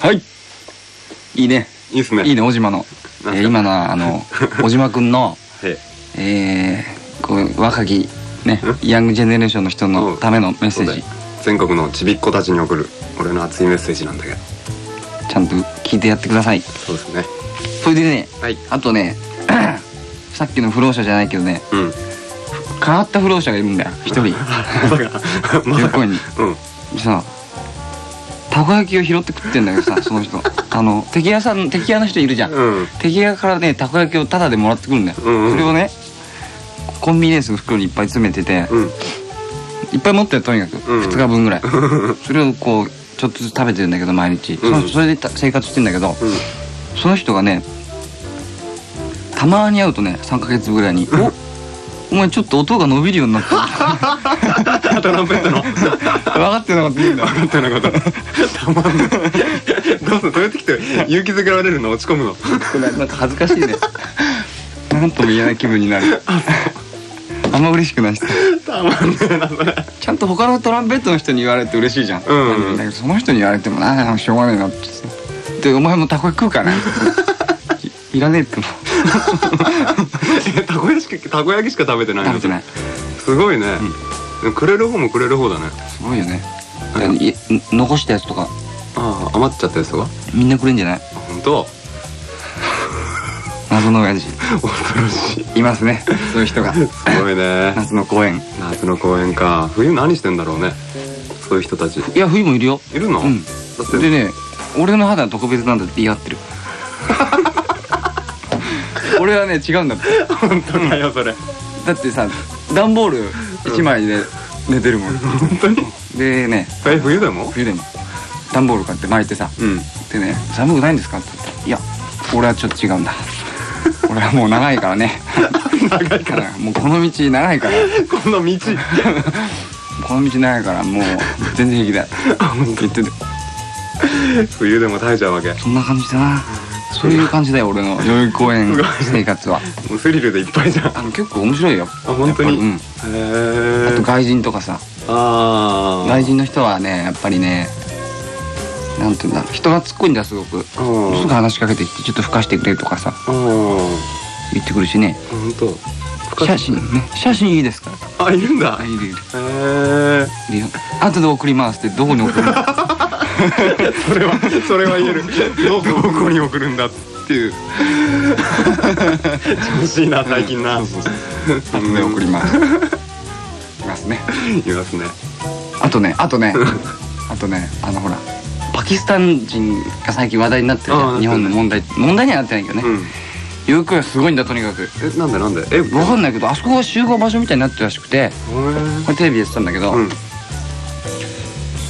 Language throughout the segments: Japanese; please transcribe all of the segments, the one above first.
はい。いいね。いいっすね。いいね小島の、えー今のはあの 小島くんのええ。ー、こう若きねヤングジェネレーションの人のためのメッセージ。全国のちびっ子たちに送る俺の熱いメッセージなんだけど。ちゃんと聞いてやってください。そうですね。それでねはい。あとね さっきの不老者じゃないけどね。うん。変わった不老者がいるんだよ一人。横 に。うん。さたこ焼きを拾って食ってんだけどさ その人。あの敵屋さん敵屋の人いるじゃん、うん。敵屋からねたこ焼きをタダでもらってくるんだよ、うんうん。それをねコンビニエンスの袋にいっぱい詰めてて、うん。いっぱい持ってるとにかく、うん。2日分ぐらい。それをこうちょっとずつ食べてるんだけど毎日、そのうんそれでた生活してんだけど、うん。その人がねたまに会うとね3ヶ月ぐらいに「おお前ちょっと音が伸びるようになった」トランペットの分かってなかった言うんだ分かってなかったたまんないどうするそうやってきて勇気づけられるの落ち込むのなんか恥ずかしいねなんとも言えない気分になるあんま嬉しくないしたまんねえなそれちゃんと他のトランペットの人に言われて嬉しいじゃん、うんだけどその人に言われてもなあしょうがないなってでお前もたこ焼き食うかないらねえってもたこ焼きしか食べてないのすごいね、くれる方もくれる方だね。すごいよね。残したやつとか。ああ余っちゃったやつとか？みんなくれんじゃない？本当？謎の親父。恐ろしい。いますね。そういう人が。すごいね。夏の公園夏の公園か。冬何してんだろうね。そういう人たち。いや冬もいるよ。いるの、うん。でね俺の肌は特別なんだって言い合ってる。俺はね違うんだって。本当かよそれ。だってさ段ボール1枚で寝てるもん。本当に？でね。え冬でも？冬でも。段ボールこうやって巻いてさ。うん。でね「寒くないんですか?」って言ったら「いや俺はちょっと違うんだ 俺はもう長いからね長いから。もうこの道長いから。この道。この道長いからもう全然平気だ。よ」言ってて冬でも耐えちゃうわけ。そんな感じだな。そういう感じだよ俺の代々木公園生活は。もうスリルでいっぱいじゃん。ああの結構面白いよ。本当に？うん。へえあと外人とかさ。ああ外人の人はねやっぱりねなんていうんだろう。人が突っ込んだすごく。すうん。ぐ話しかけてきてちょっと吹かしてくれとかさ。うん。言ってくるしね。本当。写真ね。写真いいですから。あいるんだ。あいるいる。へえ後で送りますってどこに送るの？それはそれは言える。どこに送るんだっていう。調子いいな最近な。そうそうそう後で 送りますいますね。いますね。あとねあとね あとねあのほらパキスタン人が最近話題になってるじゃああん日本の問題。問題にはなってないけどね。うん。洋服がすごいんだとにかく。えなんでなんで？えわかんないけどあそこが集合場所みたいになってるらしくて。へこれテレビでやってたんだけど、うん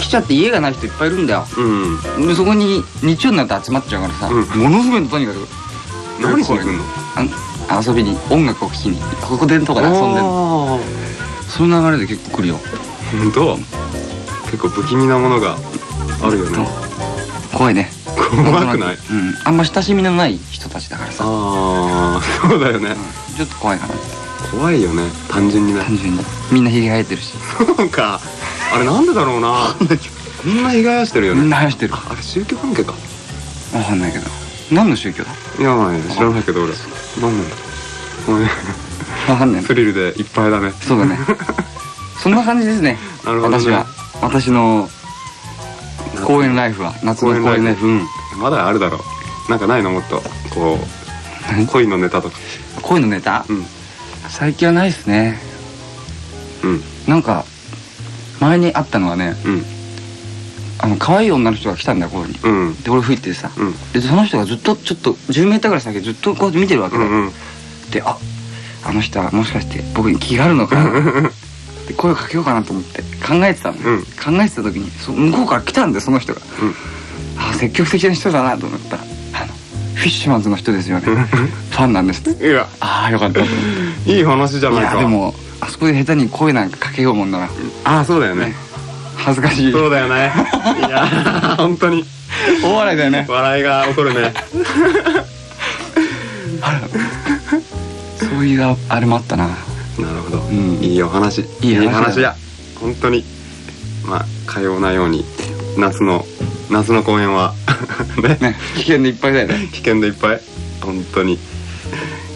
来ちゃって家がない人いっぱいいるんだよ。うん。でそこに日曜になって集まっちゃうからさ、うん。ものすごいのとにかく。何しに来んの？あ遊びに音楽を聴きにここでんとかで遊んでるあその流れで結構来るよ。ー本当？結構不気味なものがあるよね。怖いね。怖くない？うん。あんま親しみのない人たちだからさ、ああそうだよね。うん。ちょっと怖いかな。怖いよね。単純にね。単純に。みんなひげ生えてるし。そうかあれなんでだろうな。みんな被害してるよみんねな生やしてるああれ宗教関係か。わかんないけど。何の宗教だ？いやまあ知らないけど俺。何なんだ？ごめん。わかんない。スリルでいっぱいだね。そうだね。そんな感じですね。なるほどね。私は。私の公園ライフは。夏の公園ライフ。うん。まだあるだろう。なんかないの？もっと。こう何？恋のネタとか。恋のネタ、うん。最近はないですね。うん。なんか前にあったのはねうん。あの可愛い女の人が来たんだよここに。うん。で俺吹いててさ、うん。でその人がずっとちょっと10メーターぐらい先でずっとこうやって見てるわけだ。よ、うんうん。でああの人はもしかして僕に気があるのかな？で声をかけようかなと思って考えてたんだよ、うん。考えてた時にそ向こうから来たんだよその人が。うん。あ積極的な人だなと思ったらあのフィッシュマンズの人ですよね。ファンなんですって。いや。ああよかった。いい話じゃいないか。やでもあそこで下手に声なんかかけようもんな。らああそうだよね。恥ずかしい。そうだよね。いやー 本当に。大笑いだよね。笑いが起こるね。そういうああれもあったな。なるほど、ん。いいお話。いい話だや本当に。まあかようなように夏の夏の公演は。ね。ね。危険でいっぱいだよね。危険でいっぱい。本当に。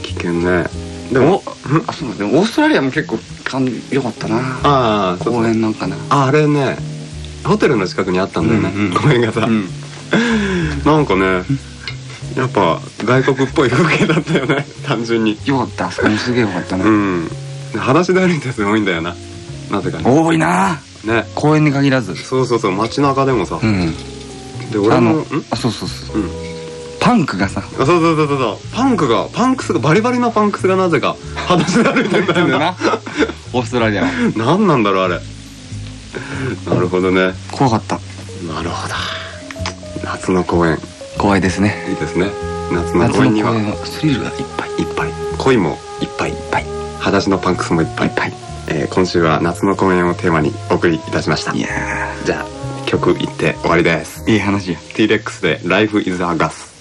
危険ね。でもあそうだ。でもオーストラリアも結構感良かったな。ああ公園なんかな。ああれね。ホテルの近くにあったんだよね、うんうん公園がさ、うん。なんかねやっぱ外国っぽい風景だったよね。単純に。よかった。あそこもすげえよかったね。うん。裸足で歩いてすごいんだよな。なぜかね。多いな。ね。公園に限らず。そうそうそう。街中でもさ、うん。で俺あのもん？あそうそうそう。うんパンクがさ。あそうそうそうそうそう。パンクがパンクスがバリバリのパンクスがなぜか裸足で歩いてんだよななオーストラリアは。何なんだろうあれ。なるほどね。怖かった。なるほど。夏の公園怖いですね。いいですね。夏の公公園には。スリルがいっぱいいっぱい。恋もいっぱい。いっぱい。裸足のパンクスもいっぱい。いっぱい。えー今週は夏の公園をテーマにお送りいたしました。いやじゃあ曲いって終わりです。ーいい話や。T-Rex で Life is a Gas